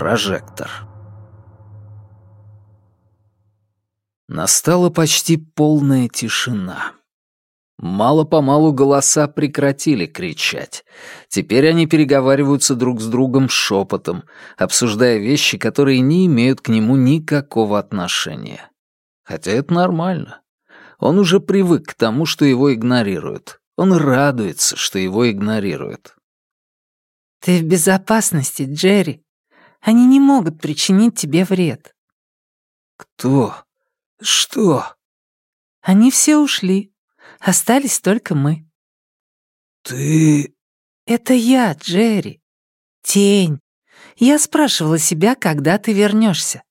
Прожектор. Настала почти полная тишина. Мало-помалу голоса прекратили кричать. Теперь они переговариваются друг с другом шепотом, обсуждая вещи, которые не имеют к нему никакого отношения. Хотя это нормально. Он уже привык к тому, что его игнорируют. Он радуется, что его игнорируют. «Ты в безопасности, Джерри. Они не могут причинить тебе вред». «Кто? Что?» «Они все ушли. Остались только мы». «Ты...» «Это я, Джерри. Тень. Я спрашивала себя, когда ты вернешься.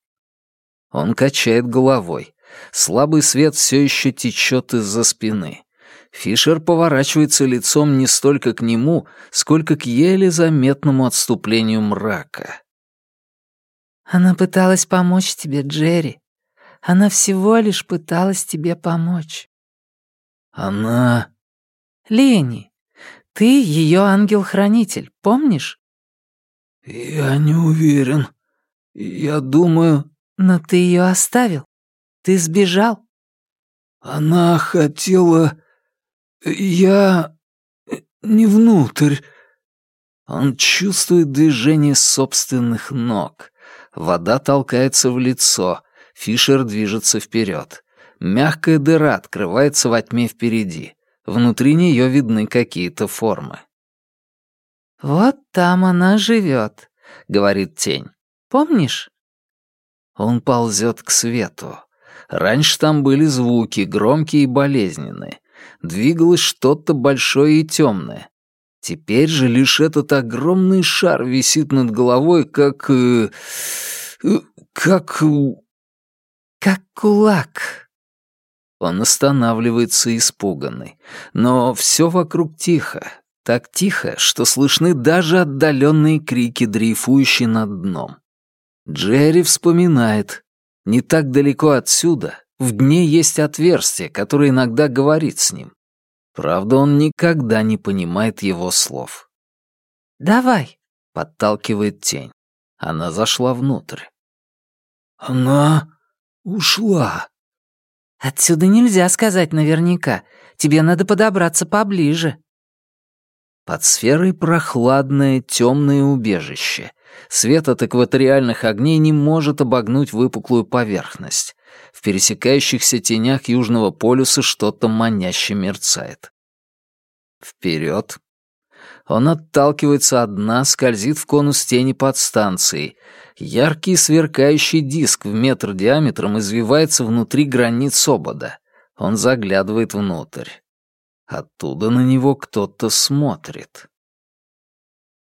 Он качает головой. Слабый свет все еще течет из-за спины. Фишер поворачивается лицом не столько к нему, сколько к еле заметному отступлению мрака. «Она пыталась помочь тебе, Джерри. Она всего лишь пыталась тебе помочь». «Она...» «Лени, ты ее ангел-хранитель, помнишь?» «Я не уверен. Я думаю...» «Но ты ее оставил. Ты сбежал?» «Она хотела... Я... не внутрь». Он чувствует движение собственных ног. Вода толкается в лицо. Фишер движется вперед. Мягкая дыра открывается во тьме впереди. Внутри нее видны какие-то формы. «Вот там она живет», — говорит тень. «Помнишь?» Он ползет к свету. Раньше там были звуки, громкие и болезненные. Двигалось что-то большое и темное. Теперь же лишь этот огромный шар висит над головой, как... Э, э, как... Как кулак. Он останавливается испуганный. Но все вокруг тихо. Так тихо, что слышны даже отдаленные крики, дрейфующие над дном. Джерри вспоминает, не так далеко отсюда, в дне есть отверстие, которое иногда говорит с ним. Правда, он никогда не понимает его слов. «Давай», — подталкивает тень. Она зашла внутрь. «Она ушла». «Отсюда нельзя сказать наверняка. Тебе надо подобраться поближе». Под сферой прохладное темное убежище. Свет от экваториальных огней не может обогнуть выпуклую поверхность. В пересекающихся тенях Южного полюса что-то маняще мерцает. Вперед. Он отталкивается от дна, скользит в конус тени под станцией. Яркий сверкающий диск в метр диаметром извивается внутри границ обода. Он заглядывает внутрь. Оттуда на него кто-то смотрит.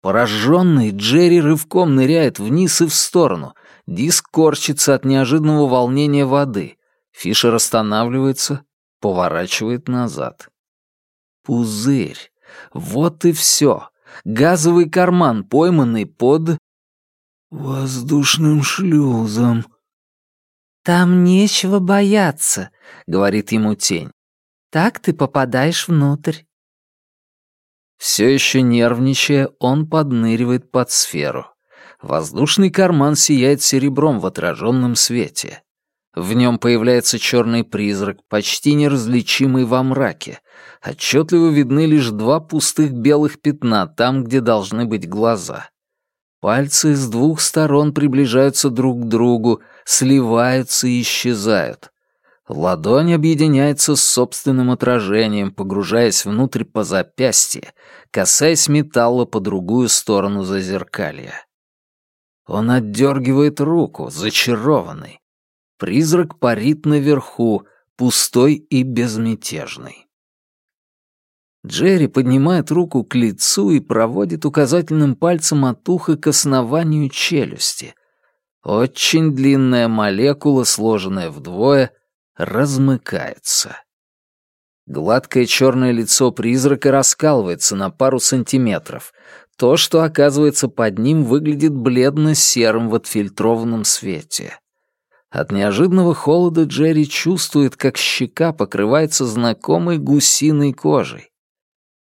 Пораженный, Джерри рывком ныряет вниз и в сторону. Диск корчится от неожиданного волнения воды. Фишер останавливается, поворачивает назад. Пузырь. Вот и все. Газовый карман, пойманный под... «Воздушным шлюзом». «Там нечего бояться», — говорит ему тень. «Так ты попадаешь внутрь». Все еще нервничая, он подныривает под сферу. Воздушный карман сияет серебром в отраженном свете. В нем появляется черный призрак, почти неразличимый во мраке. Отчетливо видны лишь два пустых белых пятна там, где должны быть глаза. Пальцы с двух сторон приближаются друг к другу, сливаются и исчезают. Ладонь объединяется с собственным отражением, погружаясь внутрь по запястье, касаясь металла по другую сторону зазеркалья. Он отдергивает руку, зачарованный. Призрак парит наверху, пустой и безмятежный. Джерри поднимает руку к лицу и проводит указательным пальцем от уха к основанию челюсти. Очень длинная молекула, сложенная вдвое — размыкается. Гладкое черное лицо призрака раскалывается на пару сантиметров. То, что оказывается под ним, выглядит бледно-серым в отфильтрованном свете. От неожиданного холода Джерри чувствует, как щека покрывается знакомой гусиной кожей.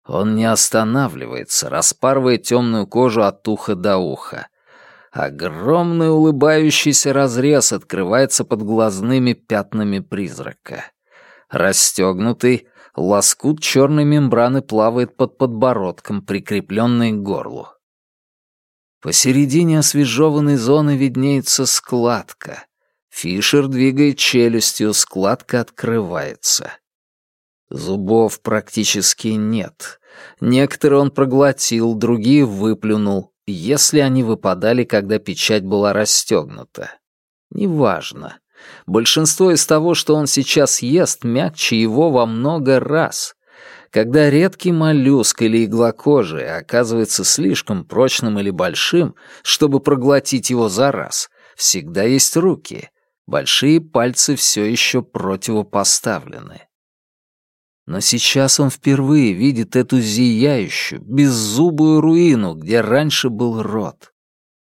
Он не останавливается, распарывая темную кожу от уха до уха. Огромный улыбающийся разрез открывается под глазными пятнами призрака. Расстегнутый, лоскут черной мембраны плавает под подбородком, прикрепленный к горлу. Посередине освежеванной зоны виднеется складка. Фишер двигает челюстью, складка открывается. Зубов практически нет. Некоторые он проглотил, другие выплюнул, если они выпадали, когда печать была расстегнута. Неважно. Большинство из того, что он сейчас ест, мягче его во много раз. Когда редкий моллюск или иглокожий оказывается слишком прочным или большим, чтобы проглотить его за раз, всегда есть руки. Большие пальцы все еще противопоставлены. Но сейчас он впервые видит эту зияющую, беззубую руину, где раньше был рот.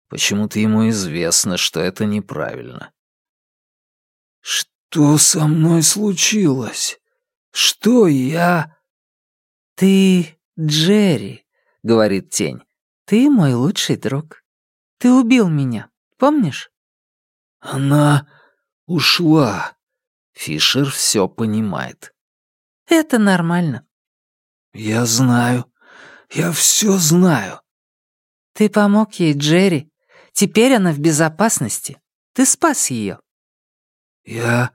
Почему-то ему известно, что это неправильно. «Что со мной случилось? Что я...» «Ты Джерри», — говорит тень. «Ты мой лучший друг. Ты убил меня, помнишь?» «Она ушла». Фишер все понимает. Это нормально. Я знаю. Я все знаю. Ты помог ей, Джерри. Теперь она в безопасности. Ты спас ее. Я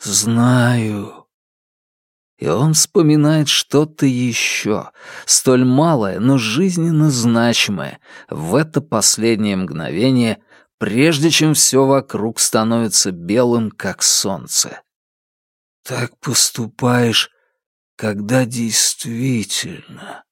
знаю. И он вспоминает что-то еще, столь малое, но жизненно значимое, в это последнее мгновение, прежде чем все вокруг становится белым, как солнце. Так поступаешь когда действительно